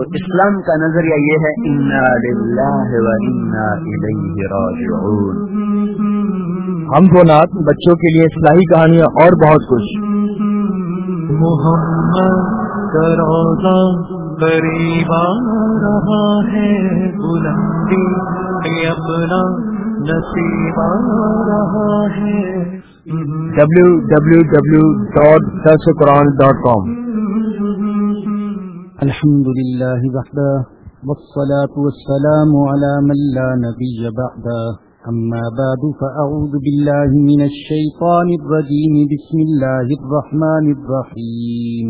تو اسلام کا نظریہ یہ ہے ہم کو نات بچوں کے لیے اصلاحی کہانیاں اور بہت کچھ۔ محمد قریب آ رہا ہے بلندی اپنا نصیب آ رہا ہے۔ ڈبلو الحمد لله وحده، والصلاة والسلام على من لا نبي بعده. أما بعد، فأعوذ بالله من الشيطان الرجيم. بسم الله الرحمن الرحيم.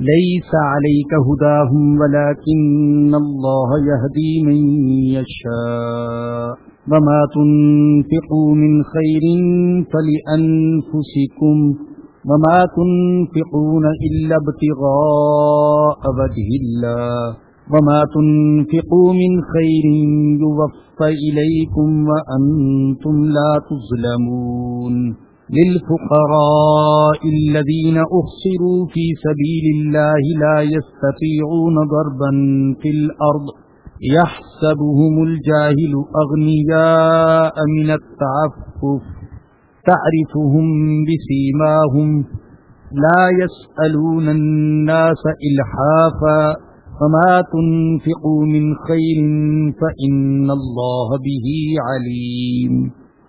ليس عليك هداهم، ولكن الله يهدي من يشاء. وما تنفقوا من خير فلأنفسكم وما تنفقون إلا ابتغاء وجه الله وما تنفقوا من خير يوفى إليكم وأنتم لا تظلمون للفقراء الذين أخسروا في سبيل الله لا يستطيعون ضربا في الأرض يحسبهم الجاهل أغنياء من التعفف تعرفهم بسيماهم لا يسألون الناس إلحافا فما تنفقوا من خير فإن الله به عليم.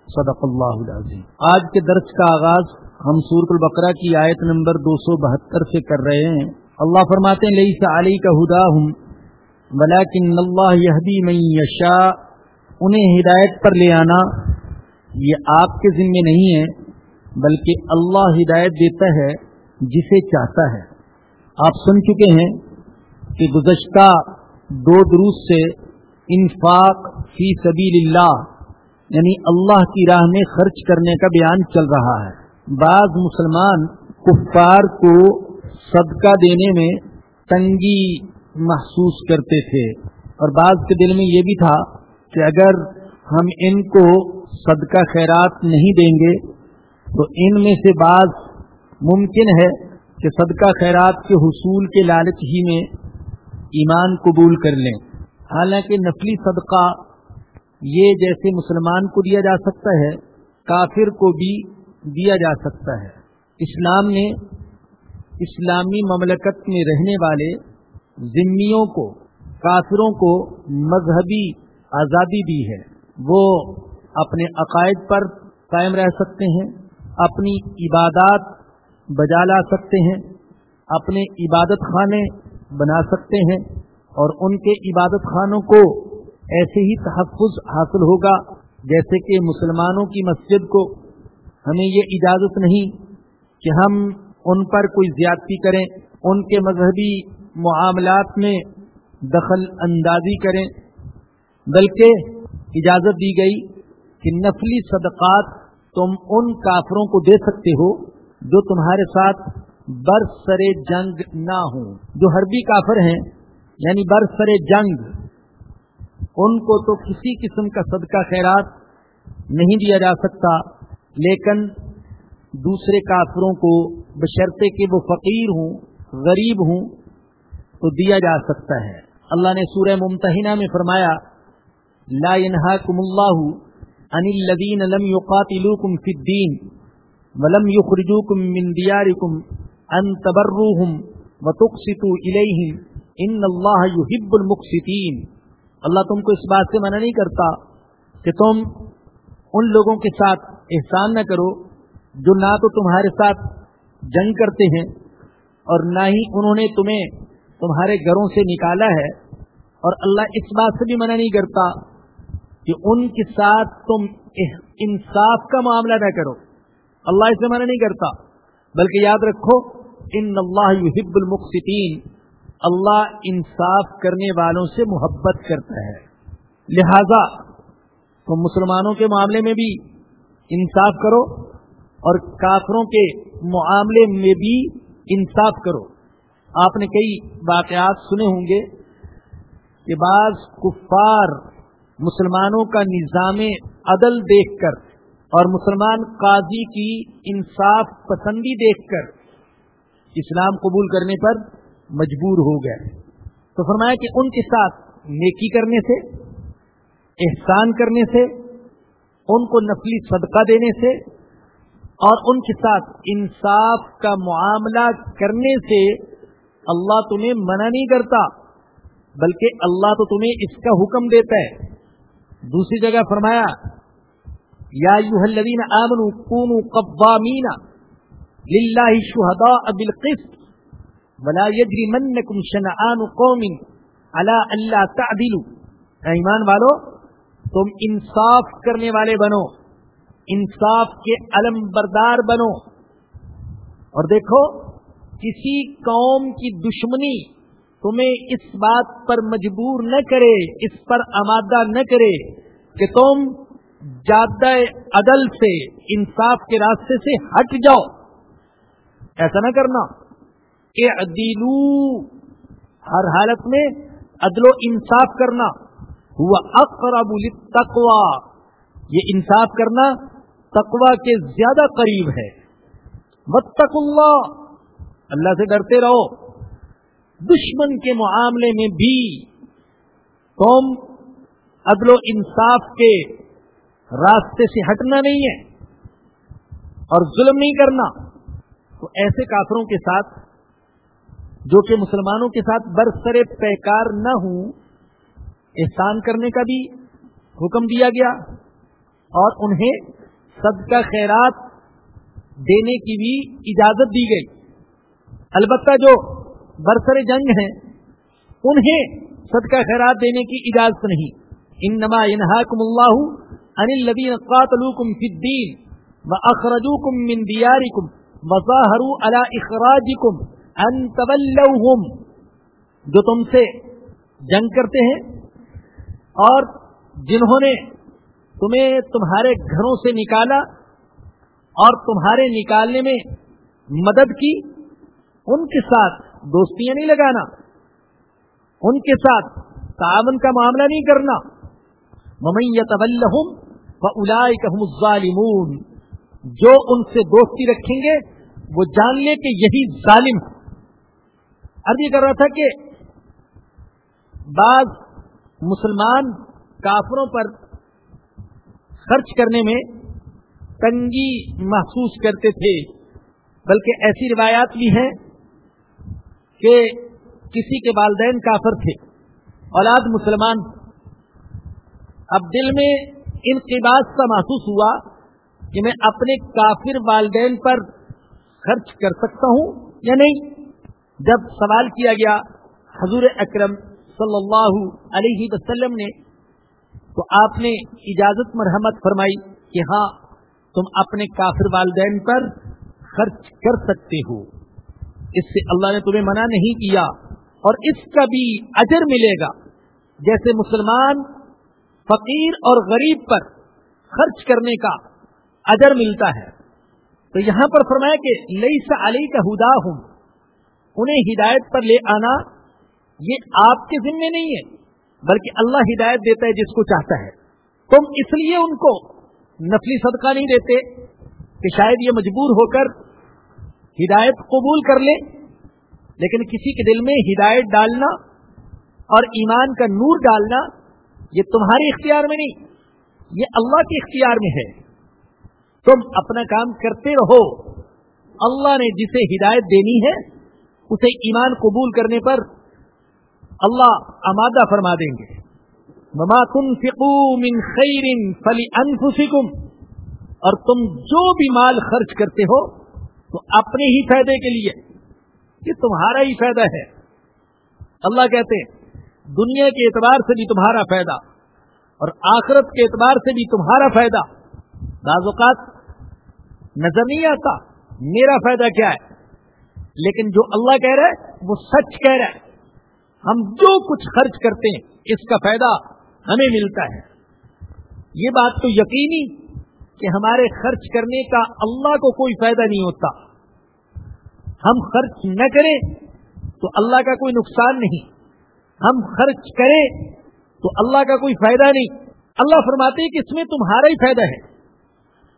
صدق اللہ العظیم. آج کے درس کا آغاز ہم سورت البقرہ کی آیت نمبر دو سو بہتر سے کر رہے ہیں. اللہ فرماتے ہیں لئی علی کا ہدا ہوں بلاکن اللہ یہدی میں یشا انہیں ہدایت پر لے آنا یہ آپ کے ذمے نہیں ہے، بلکہ اللہ ہدایت دیتا ہے، جسے چاہتا ہے۔ آپ سن چکے ہیں کہ گزشتہ دو دروس سے انفاق فی سبیل اللہ یعنی اللہ کی راہ میں خرچ کرنے کا بیان چل رہا ہے۔ بعض مسلمان کفار کو صدقہ دینے میں تنگی محسوس کرتے تھے۔ اور بعض کے دل میں یہ بھی تھا کہ اگر ہم ان کو صدقہ خیرات نہیں دیں گے، تو ان میں سے بعض ممکن ہے کہ صدقہ خیرات کے حصول کے لالچ ہی میں ایمان قبول کر لیں۔ حالانکہ نفلی صدقہ یہ جیسے مسلمان کو دیا جا سکتا ہے، کافر کو بھی دیا جا سکتا ہے۔ اسلام نے اسلامی مملکت میں رہنے والے ذمیوں کو، کافروں کو مذہبی آزادی دی ہے۔ وہ اپنے عقائد پر قائم رہ سکتے ہیں، اپنی عبادات بجا لا سکتے ہیں، اپنے عبادت خانے بنا سکتے ہیں اور ان کے عبادت خانوں کو ایسے ہی تحفظ حاصل ہوگا جیسے کہ مسلمانوں کی مسجد کو۔ ہمیں یہ اجازت نہیں کہ ہم ان پر کوئی زیادتی کریں، ان کے مذہبی معاملات میں دخل اندازی کریں، بلکہ اجازت دی گئی کہ نفلی صدقات تم ان کافروں کو دے سکتے ہو جو تمہارے ساتھ برسر جنگ نہ ہوں۔ جو حربی کافر ہیں یعنی برسر جنگ، ان کو تو کسی قسم کا صدقہ خیرات نہیں دیا جا سکتا، لیکن دوسرے کافروں کو بشرطے کے وہ فقیر ہوں، غریب ہوں، تو دیا جا سکتا ہے۔ اللہ نے سورہ ممتحنہ میں فرمایا، لا ينهاكم الله عن الذين لم يقاتلوكم في الدين ولم يخرجوكم من دياركم ان تبروهم وتقسطوا اليهم ان الله يحب المقسطين. اللہ تم کو اس بات سے منع نہیں کرتا کہ تم ان لوگوں کے ساتھ احسان نہ کرو جو نہ تو تمہارے ساتھ جنگ کرتے ہیں اور نہ ہی انہوں نے تمہیں تمہارے گھروں سے نکالا ہے اور اللہ اس بات سے بھی منع نہیں کرتا کہ ان کے ساتھ تم انصاف کا معاملہ نہ کرو۔ اللہ اس سے منع نہیں کرتا، بلکہ یاد رکھو، ان اللہ یحب المقسطین، اللہ انصاف کرنے والوں سے محبت کرتا ہے۔ لہذا تو مسلمانوں کے معاملے میں بھی انصاف کرو اور کافروں کے معاملے میں بھی انصاف کرو۔ آپ نے کئی واقعات سنے ہوں گے کہ بعض کفار مسلمانوں کا نظام عدل دیکھ کر اور مسلمان قاضی کی انصاف پسندی دیکھ کر اسلام قبول کرنے پر مجبور ہو گئے۔ تو فرمایا کہ ان کے ساتھ نیکی کرنے سے، احسان کرنے سے، ان کو نفلی صدقہ دینے سے اور ان کے ساتھ انصاف کا معاملہ کرنے سے اللہ تمہیں منع نہیں کرتا، بلکہ اللہ تو تمہیں اس کا حکم دیتا ہے۔ دوسری جگہ فرمایا، یا الذین آمنوا کونوا قوامین للہ شہداء بالقسط ولا يجرمنکم شنعان قوم على اللہ تعدلوا۔ ایمان والو، تم انصاف کرنے والے بنو، انصاف کے علم بردار بنو۔ اور دیکھو، کسی قوم کی دشمنی تمہیں اس بات پر مجبور نہ کرے، اس پر آمادہ نہ کرے کہ تم جادہ عدل سے، انصاف کے راستے سے ہٹ جاؤ۔ ایسا نہ کرنا۔ اعدلو، ہر حالت میں عدل و انصاف کرنا۔ ہوا اقرب تقوا یہ انصاف کرنا تقوا کے زیادہ قریب ہے۔ متق اللہ۔ اللہ سے ڈرتے رہو۔ دشمن کے معاملے میں بھی تم عدل و انصاف کے راستے سے ہٹنا نہیں ہے اور ظلم نہیں کرنا، تو ایسے کافروں کے ساتھ، جو کہ مسلمانوں کے ساتھ برسر پیکار نہ ہوں، احسان کرنے کا بھی حکم دیا گیا اور انہیں صدقہ خیرات دینے کی بھی اجازت دی گئی۔ البتہ جو برسر جنگ ہیں، انہیں صدقہ خیرات دینے کی اجازت نہیں۔ ان نما انحاکم اللہ ان الدین قاتلوکم فی الدین و اخرجوکم من دیارکم وظاہروا علی اخراجکم ان تولوہم۔ جو تم سے جنگ کرتے ہیں اور جنہوں نے تمہیں تمہارے گھروں سے نکالا اور تمہارے نکالنے میں مدد کی، ان کے ساتھ دوستیاں نہیں لگانا۔ ان کے ساتھ تعاون کا معاملہ نہیں کرنا۔ ممت و الظالمون۔ جو ان سے دوستی رکھیں گے، وہ جان لے کہ یہی ظالم ارد یہ کر رہا تھا کہ بعض مسلمان کافروں پر خرچ کرنے میں تنگی محسوس کرتے تھے، بلکہ ایسی روایات بھی ہیں کہ کسی کے والدین کافر تھے۔ اولاد مسلمان۔ اب دل میں انقباس کا محسوس ہوا کہ میں اپنے کافر والدین پر خرچ کر سکتا ہوں یا نہیں۔ جب سوال کیا گیا حضور اکرم صلی اللہ علیہ وسلم نے، تو آپ نے اجازت مرحمت فرمائی کہ ہاں تم اپنے کافر والدین پر خرچ کر سکتے ہو۔ اس سے اللہ نے تمہیں منع نہیں کیا اور اس کا بھی اجر ملے گا۔ جیسے مسلمان فقیر اور غریب پر خرچ کرنے کا اجر ملتا ہے۔ تو یہاں پر فرمایا کہ لئی سا علی کا ہدا ہوں انہیں ہدایت پر لے آنا یہ آپ کے ذمے نہیں ہے، بلکہ اللہ ہدایت دیتا ہے جس کو چاہتا ہے۔ تم اس لیے ان کو نفلی صدقہ نہیں دیتے کہ شاید یہ مجبور ہو کر ہدایت قبول کر لے، لیکن کسی کے دل میں ہدایت ڈالنا اور ایمان کا نور ڈالنا، یہ تمہارے اختیار میں نہیں، یہ اللہ کے اختیار میں ہے۔ تم اپنا کام کرتے رہو۔ اللہ نے جسے ہدایت دینی ہے، اسے ایمان قبول کرنے پر اللہ امادہ فرما دیں گے۔ مما من خیر فلی انفسکم اور تم جو بھی مال خرچ کرتے ہو تو اپنے ہی فائدے کے لیے یہ تمہارا ہی فائدہ ہے۔ اللہ کہتے ہیں، دنیا کے اعتبار سے بھی تمہارا فائدہ اور آخرت کے اعتبار سے بھی تمہارا فائدہ۔ بعض اوقات نظر نہیں آتا میرا فائدہ کیا ہے، لیکن جو اللہ کہہ رہا ہے، وہ سچ کہہ رہا ہے۔ ہم جو کچھ خرچ کرتے ہیں، اس کا فائدہ ہمیں ملتا ہے۔ یہ بات تو یقینی کہ ہمارے خرچ کرنے کا اللہ کو کوئی فائدہ نہیں ہوتا۔ ہم خرچ نہ کریں تو اللہ کا کوئی نقصان نہیں۔ ہم خرچ کریں تو اللہ کا کوئی فائدہ نہیں۔ اللہ فرماتے کہ اس میں تمہارا ہی فائدہ ہے۔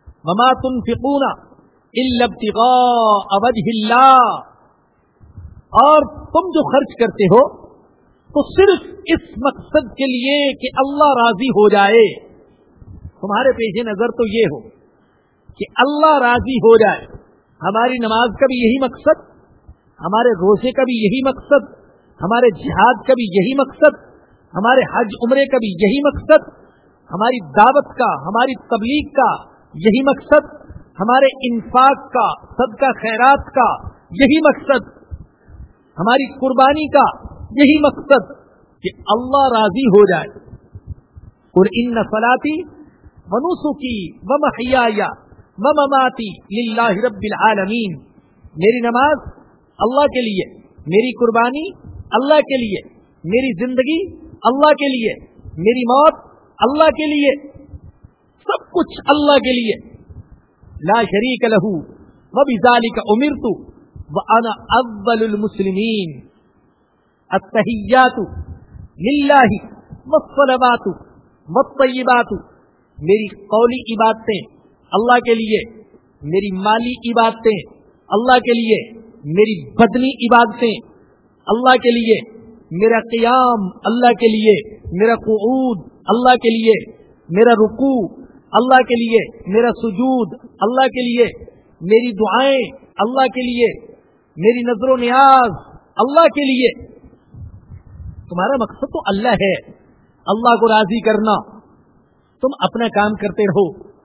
مما تم فکونا اور تم جو خرچ کرتے ہو تو صرف اس مقصد کے لیے کہ اللہ راضی ہو جائے۔ تمہارے پیش نظر تو یہ ہو کہ اللہ راضی ہو جائے۔ ہماری نماز کا بھی یہی مقصد، ہمارے روزے کا بھی یہی مقصد، ہمارے جہاد کا بھی یہی مقصد، ہمارے حج عمرے کا بھی یہی مقصد، ہماری دعوت کا، ہماری تبلیغ کا یہی مقصد، ہمارے انفاق کا، صدقہ خیرات کا یہی مقصد، ہماری قربانی کا یہی مقصد کہ اللہ راضی ہو جائے۔ اور ان نسلاتی منوسو کی و محیا و مماتی رب العالمین میری نماز اللہ کے لیے، میری قربانی اللہ کے لیے، میری زندگی اللہ کے لیے، میری موت اللہ کے لیے، سب کچھ اللہ کے لیے. لا شریک لہو و بزالی کا امیر تو انا اول المسلمین. اتحیات للہ والصلوات والطیبات. میری قولی عبادتیں اللہ کے لیے، میری مالی عبادتیں اللہ کے لیے، میری بدنی عبادتیں اللہ کے لیے، میرا قیام اللہ کے لیے، میرا قعود اللہ کے لیے، میرا رکوع اللہ کے لیے، میرا سجود اللہ کے لیے، میری دعائیں اللہ کے لیے، میری نظر و نیاز اللہ کے لیے۔ تمہارا مقصد تو اللہ ہے۔ اللہ کو راضی کرنا۔ تم اپنا کام کرتے رہو۔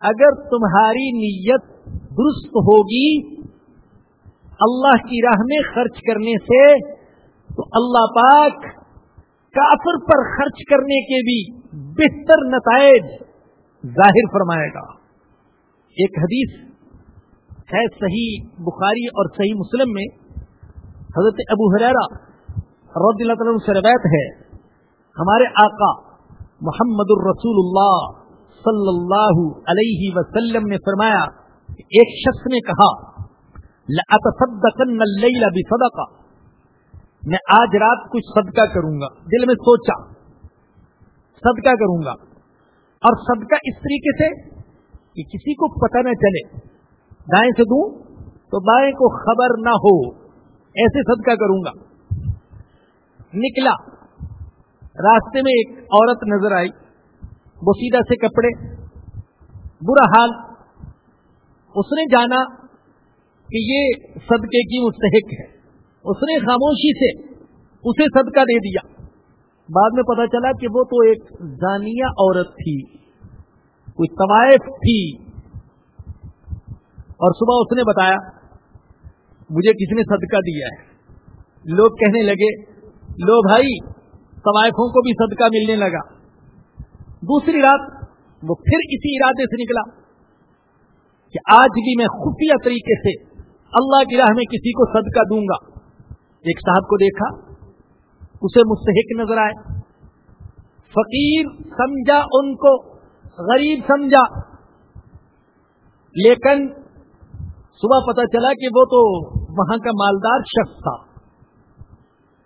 اگر تمہاری نیت درست ہوگی، اللہ کی راہ میں خرچ کرنے سے، تو اللہ پاک کافر پر خرچ کرنے کے بھی بہتر نتائج ظاہر فرمائے گا۔ ایک حدیث ہے صحیح بخاری اور صحیح مسلم میں۔ حضرت ابو حرارا رضی اللہ تعالیٰ سے روایت ہے، ہمارے آقا محمد الرسول اللہ صلی اللہ علیہ وسلم نے فرمایا ایک شخص نے کہا بصدقہ میں آج رات کچھ صدقہ کروں گا۔ دل میں سوچا، صدقہ کروں گا۔ اور صدقہ اس طریقے سے کہ کسی کو پتہ نہ چلے۔ دائیں سے دوں تو بائیں کو خبر نہ ہو، ایسے صدقہ کروں گا۔ نکلا۔ راستے میں ایک عورت نظر آئی۔ بسیدہ سے کپڑے، برا حال۔ اس نے جانا کہ یہ صدقے کی مستحق ہے۔ اس نے خاموشی سے اسے صدقہ دے دیا۔ بعد میں پتا چلا کہ وہ تو ایک زانیہ عورت تھی۔ کوئی طوائف تھی۔ اور صبح اس نے بتایا، مجھے کسی نے صدقہ دیا ہے؟ لوگ کہنے لگے، لو بھائی طوائفوں کو بھی صدقہ ملنے لگا۔ دوسری رات وہ پھر اسی ارادے سے نکلا کہ آج بھی میں خفیہ طریقے سے اللہ کی راہ میں کسی کو صدقہ دوں گا۔ ایک صاحب کو دیکھا، اسے مستحق نظر آئے۔ فقیر سمجھا ان کو، غریب سمجھا۔ لیکن صبح پتا چلا کہ وہ تو وہاں کا مالدار شخص تھا۔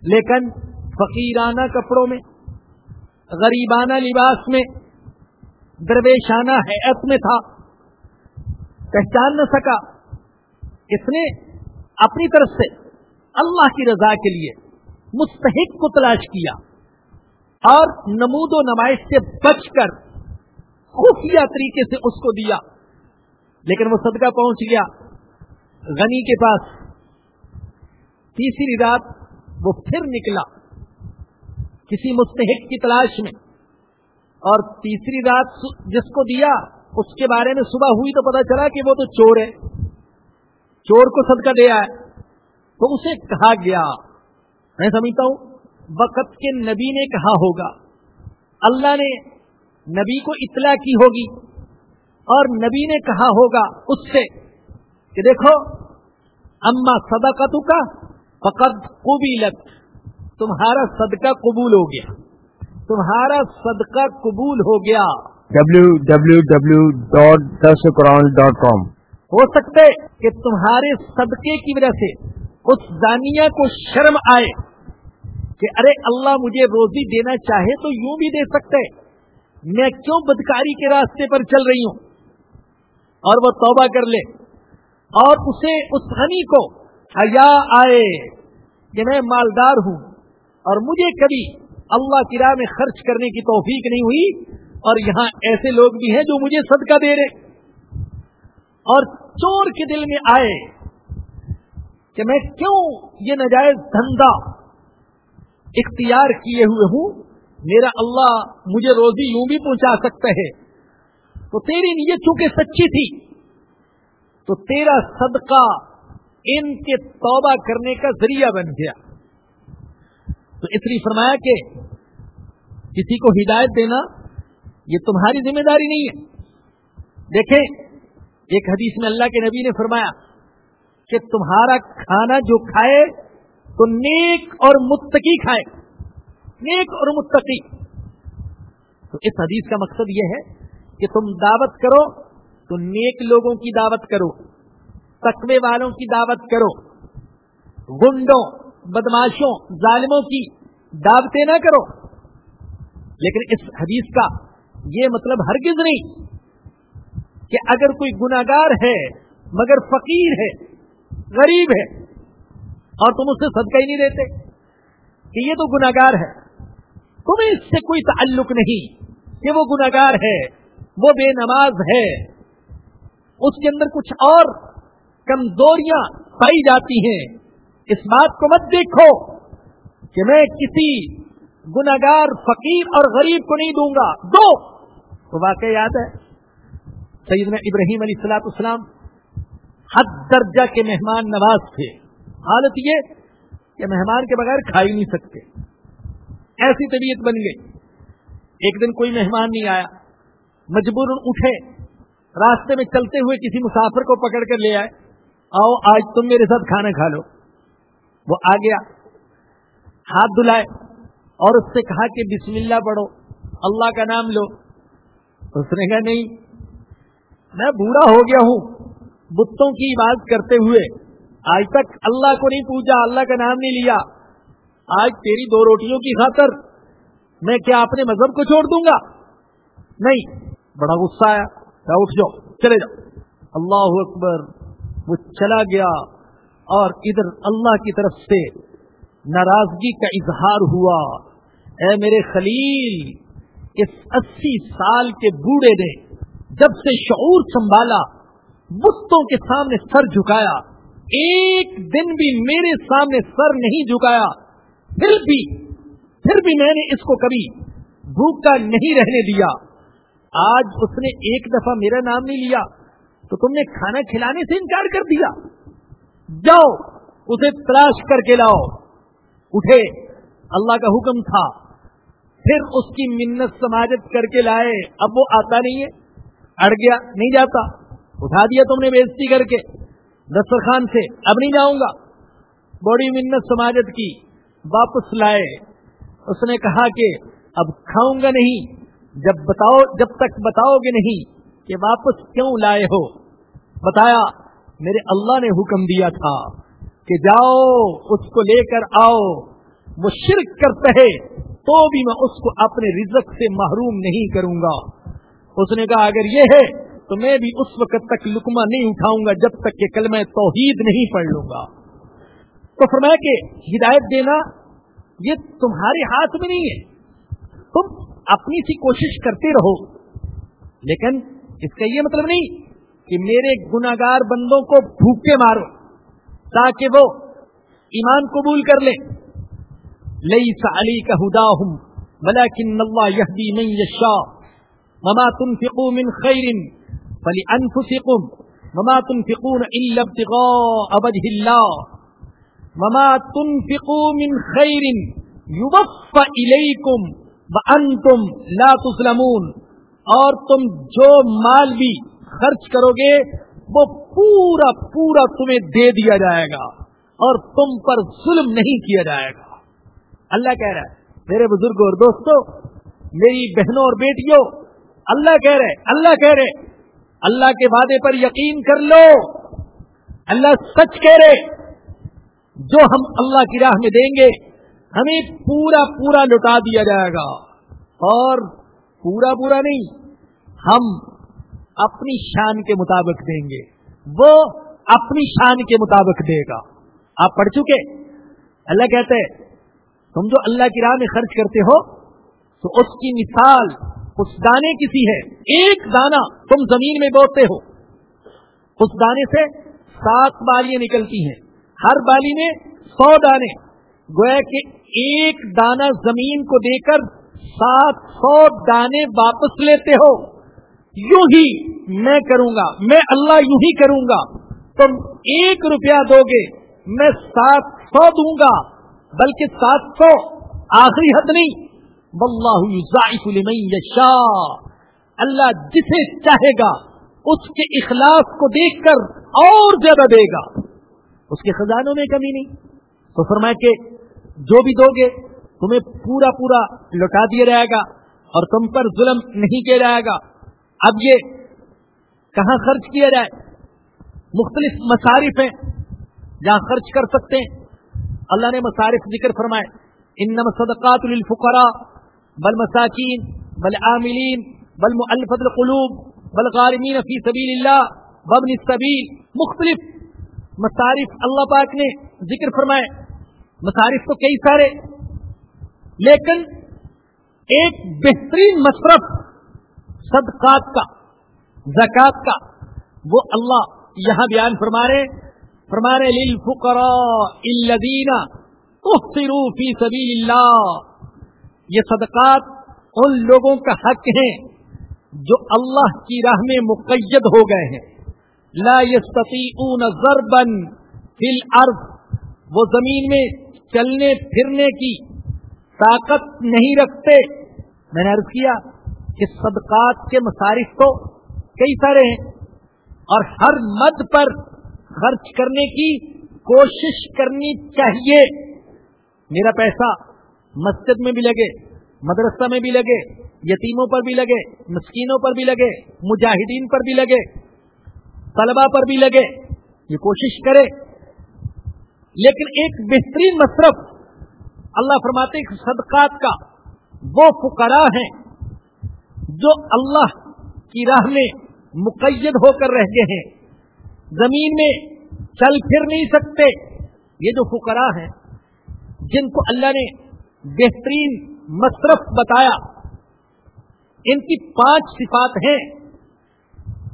لیکن فقیرانہ کپڑوں میں، غریبانہ لباس میں، درویشانہ حیت میں تھا۔ پہچان نہ سکا۔ اس نے اپنی طرف سے اللہ کی رضا کے لیے مستحق کو تلاش کیا اور نمود و نمائش سے بچ کر خفیہ طریقے سے اس کو دیا۔ لیکن وہ صدقہ پہنچ گیا۔ غنی کے پاس تیسری رات وہ پھر نکلا۔ کسی مستحق کی تلاش میں۔ اور تیسری رات جس کو دیا، اس کے بارے میں صبح ہوئی تو پتا چلا کہ وہ تو چور ہے۔ چور کو صدقہ دیا ہے تو اسے کہا گیا، میں سمجھتا ہوں، وقت کے نبی نے کہا ہوگا۔ اللہ نے نبی کو اطلاع کی ہوگی۔ اور نبی نے کہا ہوگا اس سے کہ دیکھو، اما صدقہ کا فقط قبیلت تمہارا صدقہ قبول ہو گیا۔ تمہارا صدقہ قبول ہو گیا۔ ڈبلو ڈبلو ڈبلو ڈاٹ دس قرآن ڈاٹ کام ہو سکتا ہے کہ تمہارے صدقے کی وجہ سے اس دانیہ کو شرم آئے کہ ارے اللہ مجھے روزی دینا چاہے تو یوں بھی دے سکتے۔ میں کیوں بدکاری کے راستے پر چل رہی ہوں؟ اور وہ توبہ کر لے۔ اور اسے اس غنی کو حیا آئے کہ میں مالدار ہوں۔ اور مجھے کبھی اللہ کی راہ میں خرچ کرنے کی توفیق نہیں ہوئی اور یہاں ایسے لوگ بھی ہیں جو مجھے صدقہ دے رہے اور چور کے دل میں آئے کہ میں کیوں یہ نجائز دھندا اختیار کیے ہوئے ہوں؟ میرا اللہ مجھے روزی یوں بھی پہنچا سکتا ہے۔ تو تیری نیت چونکہ سچی تھی، تو تیرا صدقہ ان کے توبہ کرنے کا ذریعہ بن گیا۔ تو اس لیے فرمایا کہ کسی کو ہدایت دینا یہ تمہاری ذمہ داری نہیں ہے۔ دیکھیں، ایک حدیث میں اللہ کے نبی نے فرمایا کہ تمہارا کھانا جو کھائے تو نیک اور متقی کھائے۔ نیک اور متقی۔ تو اس حدیث کا مقصد یہ ہے کہ تم دعوت کرو تو نیک لوگوں کی دعوت کرو، تقوی والوں کی دعوت کرو گنڈوں بدماشوں ظالموں کی دعوتیں نہ کرو۔ لیکن اس حدیث کا یہ مطلب ہرگز نہیں کہ اگر کوئی گناگار ہے، مگر فقیر ہے، غریب ہے، اور تم اس سے صدقہ ہی نہیں دیتے، کہ یہ تو گناگار ہے۔ تمہیں اس سے کوئی تعلق نہیں کہ وہ گناگار ہے، وہ بے نماز ہے۔ اس کے اندر کچھ اور کمزوریاں پائی جاتی ہیں۔ اس بات کو مت دیکھو کہ میں کسی گناگار فقیر اور غریب کو نہیں دوں گا۔ دو! تو واقع یاد ہے؟ سیدنا ابراہیم علیہ السلاط اسلام حد درجہ کے مہمان نواز تھے۔ حالت یہ کہ مہمان کے بغیر کھا ہی نہیں سکتے۔ ایسی طبیعت بن گئی۔ ایک دن کوئی مہمان نہیں آیا۔ مجبور اٹھے۔ راستے میں چلتے ہوئے کسی مسافر کو پکڑ کر لے آئے۔ آؤ، آج تم میرے ساتھ کھانا کھا لو۔ وہ آ گیا۔ ہاتھ دلائے اور اس سے کہا کہ بسم اللہ پڑھو، اللہ کا نام لو۔ اس نے کہا، نہیں، میں بوڑھا ہو گیا ہوں، بتوں کی عبادت کرتے ہوئے۔ آج تک اللہ کو نہیں پوجا، اللہ کا نام نہیں لیا۔ آج تیری دو روٹیوں کی خاطر میں کیا اپنے مذہب کو چھوڑ دوں گا؟ نہیں۔ بڑا غصہ آیا اٹھ جاؤ، چلے جاؤ۔ اللہ اکبر، وہ چلا گیا۔ اور ادھر اللہ کی طرف سے ناراضگی کا اظہار ہوا۔ اے میرے خلیل، اس اسی سال کے بوڑھے نے جب سے شعور سنبھالا، بتوں کے سامنے سر جھکایا۔ ایک دن بھی میرے سامنے سر نہیں جھکایا۔ پھر بھی پھر بھی میں نے اس کو کبھی بھوکا نہیں رہنے دیا۔ آج اس نے ایک دفعہ میرا نام نہیں لیا، تو تم نے کھانا کھلانے سے انکار کر دیا۔ جاؤ، اسے تلاش کر کے لاؤ۔ اٹھے، اللہ کا حکم تھا۔ پھر اس کی منت سماجت کر کے لائے۔ اب وہ آتا نہیں ہے۔ اڑ گیا، نہیں جاتا۔ اٹھا دیا تم نے بےزتی کر کے۔ دسترخوان سے، اب نہیں جاؤں گا۔ بڑی منت سماجت کی۔ واپس لائے۔ اس نے کہا کہ اب کھاؤں گا نہیں۔ جب بتاؤ، جب تک بتاؤ گے نہیں کہ واپس کیوں لائے ہو۔ بتایا میرے اللہ نے حکم دیا تھا کہ جاؤ، اس کو لے کر آؤ۔ وہ شرک کرتا ہے تو بھی میں اس کو اپنے رزق سے محروم نہیں کروں گا۔ اس نے کہا، اگر یہ ہے، تو میں بھی اس وقت تک لکما نہیں اٹھاؤں گا جب تک کہ کل میں توحید نہیں پڑھ لوں گا۔ تو فرمایا کہ ہدایت دینا، یہ تمہارے ہاتھ میں نہیں ہے۔ تم اپنی سی کوشش کرتے رہو، لیکن اس کا یہ مطلب نہیں کہ میرے گناگار بندوں کو بھوکے مارو تاکہ وہ ایمان قبول کر لیں۔ لئی علی کا ہدا ہوں بلا کن یہدی من یشا مما تنفقوا من خیر فلانفسکم، وما تنفقون الا ابتغاء وجه الله وما تنفقوا من خیر يوفى اليكم انتم لا تسلمون اور تم جو مال بھی خرچ کرو گے وہ پورا پورا تمہیں دے دیا جائے گا اور تم پر ظلم نہیں کیا جائے گا۔ اللہ کہہ رہا ہے، میرے بزرگوں اور دوستوں، میری بہنوں اور بیٹیوں، اللہ کہہ رہے، اللہ کہہ رہے، اللہ کے وعدے پر یقین کر لو۔ اللہ سچ کہہ رہے، جو ہم اللہ کی راہ میں دیں گے، ہمیں پورا پورا لٹا دیا جائے گا۔ اور پورا پورا نہیں، ہم اپنی شان کے مطابق دیں گے۔ وہ اپنی شان کے مطابق دے گا۔ آپ پڑھ چکے؟ اللہ کہتے تم جو اللہ کی راہ میں خرچ کرتے ہو، تو اس کی مثال، اس دانے کسی ہے؟ ایک دانہ تم زمین میں بوتے ہو۔ اس دانے سے سات بالیاں نکلتی ہیں۔ ہر بالی میں سو دانے۔ گویا کہ ایک دانہ زمین کو دے کر سات سو دانے واپس لیتے ہو۔ یوں ہی میں کروں گا، میں اللہ یوں ہی کروں گا۔ تم ایک روپیہ دو گے، میں سات سو دوں گا، بلکہ سات سو آخری حد نہیں۔ واللہ لمن اللہ جسے چاہے گا، اس کے اخلاص کو دیکھ کر اور زیادہ دے گا۔ اس کے خزانوں میں کمی نہیں۔ تو فرمائے کہ جو بھی دو گے، تمہیں پورا پورا لوٹا دیا جائے گا اور تم پر ظلم نہیں کیا جائے گا۔ اب یہ کہاں خرچ کیا جائے؟ مختلف مصارف ہیں، جہاں خرچ کر سکتے ہیں۔ اللہ نے مصارف ذکر فرمائے ان صدقات للفقراء، بل مساکین، بل عاملین بل مؤلفت القلوب، بل غارمین فی سبیل اللہ ببن السبیل۔ مختلف مصارف اللہ پاک نے ذکر فرمائے۔ مصارف تو کئی سارے، لیکن ایک بہترین مصرف صدقات کا، زکات کا، وہ اللہ یہاں بیان فرما رہے فرما رہے للفقراء الذین تحصروا فی سبیل اللہ یہ صدقات ان لوگوں کا حق ہیں جو اللہ کی راہ میں مقید ہو گئے ہیں. لا يستطيعون ضربا فی الارض وہ زمین میں چلنے پھرنے کی طاقت نہیں رکھتے. میں نے عرض کیا کہ صدقات کے مصارف تو کئی سارے ہیں اور ہر مد پر خرچ کرنے کی کوشش کرنی چاہیے۔ میرا پیسہ مسجد میں بھی لگے، مدرسہ میں بھی لگے، یتیموں پر بھی لگے، مسکینوں پر بھی لگے، مجاہدین پر بھی لگے طلبا پر بھی لگے۔ یہ کوشش کرے۔ لیکن ایک بہترین مصرف اللہ فرماتے صدقات کا وہ فقراء ہیں جو اللہ کی راہ میں مقید ہو کر رہتے ہیں۔ زمین میں چل پھر نہیں سکتے۔ یہ جو فقراء ہیں، جن کو اللہ نے بہترین مصرف بتایا، ان کی پانچ صفات ہیں۔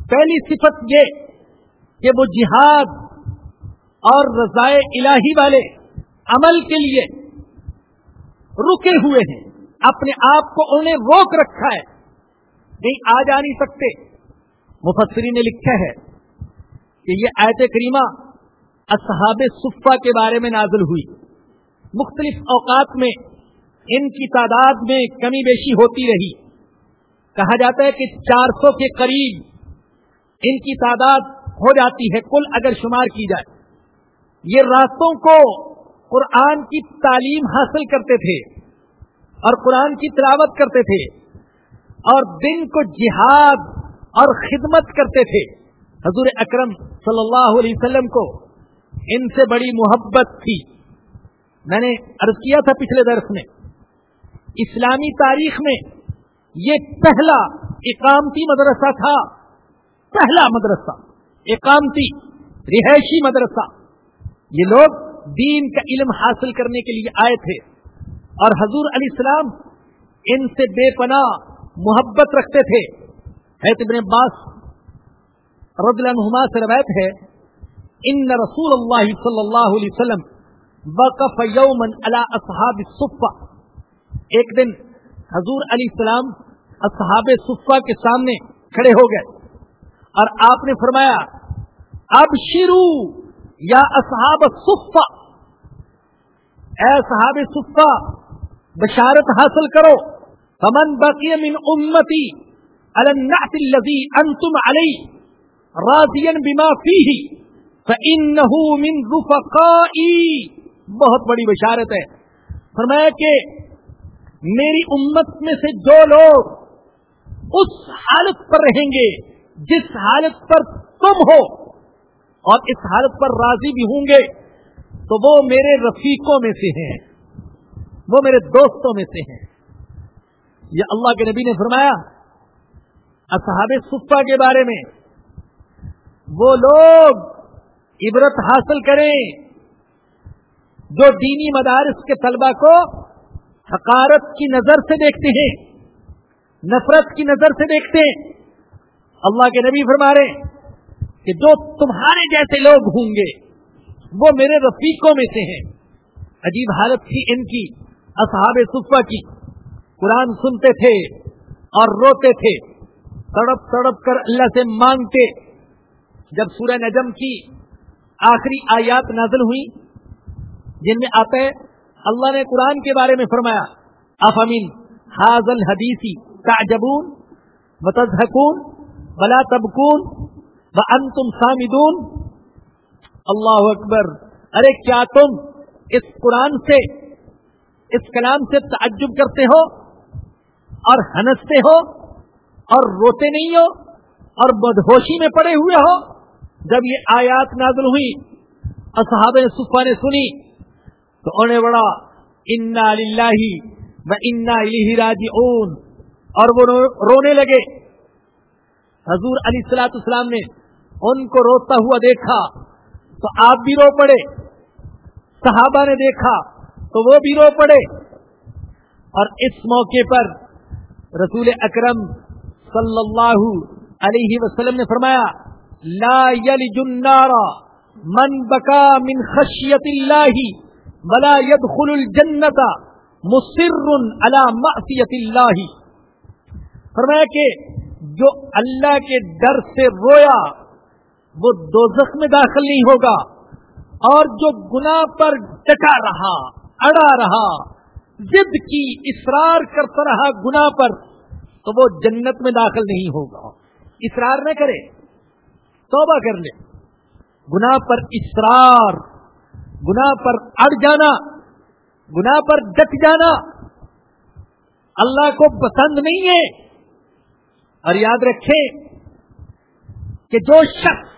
پہلی صفت یہ کہ وہ جہاد اور رضائے الہی والے عمل کے لیے رکے ہوئے ہیں۔ اپنے آپ کو انہیں روک رکھا ہے۔ نہیں، آ جا نہیں سکتے۔ مفسری نے لکھا ہے کہ یہ آیت کریمہ اصحاب صفا کے بارے میں نازل ہوئی۔ مختلف اوقات میں ان کی تعداد میں کمی بیشی ہوتی رہی۔ کہا جاتا ہے کہ چار سو کے قریب ان کی تعداد ہو جاتی ہے، کل اگر شمار کی جائے۔ یہ راستوں کو قرآن کی تعلیم حاصل کرتے تھے اور قرآن کی تلاوت کرتے تھے۔ اور دن کو جہاد اور خدمت کرتے تھے۔ حضور اکرم صلی اللہ علیہ وسلم کو ان سے بڑی محبت تھی۔ میں نے عرض کیا تھا پچھلے درس میں، اسلامی تاریخ میں یہ پہلا اقامتی مدرسہ تھا۔ پہلا مدرسہ، اقامتی رہائشی مدرسہ۔ یہ لوگ دین کا علم حاصل کرنے کے لیے آئے تھے۔ اور حضور علیہ السلام ان سے بے پناہ محبت رکھتے تھے۔ ابن عباس رضی اللہ عنہما سے روایت ہے، ان رسول اللہ صلی اللہ علیہ وسلم وقف یومن علی اصحاب الصفہ۔ ایک دن حضور علیہ السلام اصحاب صفہ کے سامنے کھڑے ہو گئے اور آپ نے فرمایا اب شروع یا اصحاب صفہ اے صحاب صفہ، بشارت حاصل کرو۔ فمن بقی من امتی النعت الذي انتم عليه راضيا بما فيه فانه من رفقائي. بہت بڑی بشارت ہے۔ فرمایا کہ میری امت میں سے جو لوگ اس حالت پر رہیں گے، جس حالت پر تم ہو اور اس حالت پر راضی بھی ہوں گے، تو وہ میرے رفیقوں میں سے ہیں۔ وہ میرے دوستوں میں سے ہیں۔ یہ اللہ کے نبی نے فرمایا، اصحاب صفا کے بارے میں، وہ لوگ عبرت حاصل کریں جو دینی مدارس کے طلبہ کو حقارت کی نظر سے دیکھتے ہیں، نفرت کی نظر سے دیکھتے ہیں۔ اللہ کے نبی فرما رہے کہ جو تمہارے جیسے لوگ ہوں گے، وہ میرے رفیقوں میں سے ہیں۔ عجیب حالت تھی ان کی، اصحاب صفا کی۔ قرآن سنتے تھے اور روتے تھے، تڑپ تڑپ کر اللہ سے مانگتے۔ جب سورہ نجم کی آخری آیات نازل ہوئی، جن میں آتا ہے، اللہ نے قرآن کے بارے میں فرمایا، افامین حاضل حدیثی تعجبون متضحکون بلا تبکون و انتم سامدون۔ اللہ اکبر۔ ارے، کیا تم اس قرآن سے، اس کلام سے تعجب کرتے ہو؟ اور ہنستے ہو اور روتے نہیں ہو اور بدہوشی میں پڑے ہوئے ہو۔ جب یہ آیات نازل ہوئی، اصحاب صفا نے سنی تو انہیں بڑا انا للہ و انا راجی اون اور وہ رونے لگے۔ حضور علی السلاۃ اسلام نے ان کو روتا ہوا دیکھا تو آپ بھی رو پڑے۔ صحابہ نے دیکھا تو وہ بھی رو پڑے۔ اور اس موقع پر رسول اکرم صلی اللہ علیہ وسلم نے فرمایا، لا یلج النار من بکا من خشیت اللہ ولا يدخل الجنت مصر على معصیت اللہ۔ فرمایا کہ جو اللہ کے ڈر سے رویا، وہ دوزخ میں داخل نہیں ہوگا اور جو گناہ پر ڈٹا رہا، اڑا رہا ضد کی اصرار کرتا رہا گناہ پر، تو وہ جنت میں داخل نہیں ہوگا۔ اصرار نہ کرے، توبہ کر لے۔ گناہ پر اصرار، گناہ پر اڑ جانا، گناہ پر ڈٹ جانا۔ اللہ کو پسند نہیں ہے۔ اور یاد رکھیں کہ جو شخص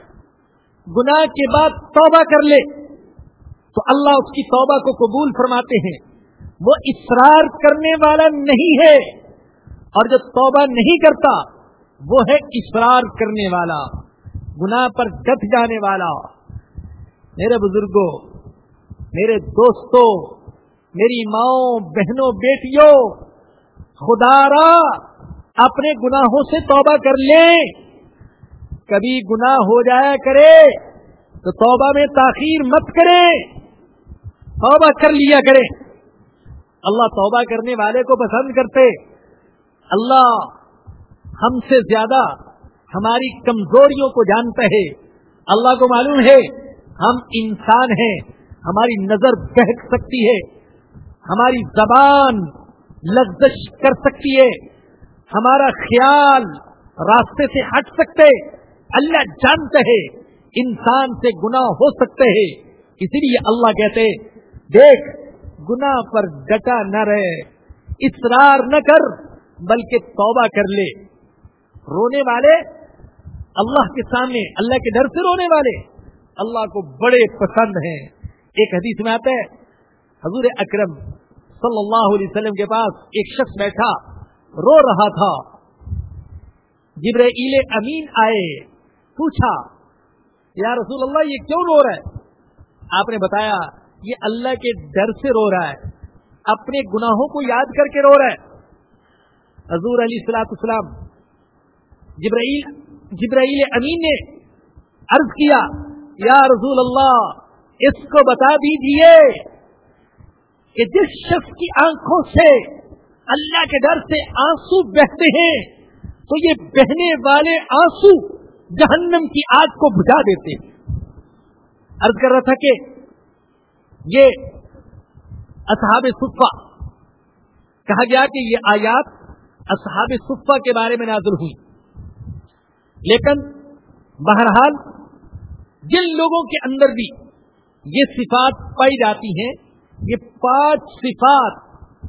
گناہ کے بعد توبہ کر لے، تو اللہ اس کی توبہ کو قبول فرماتے ہیں۔ وہ اصرار کرنے والا نہیں ہے اور جو توبہ نہیں کرتا وہ ہے اصرار کرنے والا، گناہ پر ڈٹ جانے والا۔ میرے بزرگوں، میرے دوستوں، میری ماؤں، بہنوں، بیٹیوں، خدا را اپنے گناہوں سے توبہ کر لیں۔ کبھی گناہ ہو جایا کرے تو توبہ میں تاخیر مت کرے توبہ کر لیا کرے اللہ توبہ کرنے والے کو پسند کرتے۔ اللہ ہم سے زیادہ ہماری کمزوریوں کو جانتا ہے۔ اللہ کو معلوم ہے، ہم انسان ہیں، ہماری نظر بہک سکتی ہے۔ ہماری زبان لفزش کر سکتی ہے۔ ہمارا خیال راستے سے ہٹ سکتے۔ اللہ جانتے ہے، انسان سے گناہ ہو سکتے ہیں۔ اسی لیے اللہ کہتے، دیکھ گناہ پر ڈٹا نہ رہے، اصرار نہ کر، بلکہ توبہ کر لے۔ رونے والے اللہ کے سامنے، اللہ کے ڈر سے رونے والے اللہ کو بڑے پسند ہیں۔ ایک حدیث میں آتا ہے، حضور اکرم صلی اللہ علیہ وسلم کے پاس ایک شخص بیٹھا، رو رہا تھا۔ جبرائیل امین آئے، پوچھا، یا رسول اللہ، یہ کیوں رو رہا ہے؟ آپ نے بتایا یہ اللہ کے ڈر سے رو رہا ہے، اپنے گناہوں کو یاد کر کے رو رہا ہے۔ حضور علی السلاط اسلام جبرائیل جبرائیل امین نے عرض کیا، یا رسول اللہ، اس کو بتا دیجیے کہ جس شخص کی آنکھوں سے اللہ کے ڈر سے آنسو بہتے ہیں، تو یہ بہنے والے آنسو جہنم کی آگ کو بجا دیتے ہیں۔ عرض کر رہا تھا کہ یہ اصحاب صفا کہا گیا کہ یہ آیات اصحاب صفا کے بارے میں نازل ہوئی۔ لیکن بہرحال جن لوگوں کے اندر بھی یہ صفات پائی جاتی ہیں، یہ پانچ صفات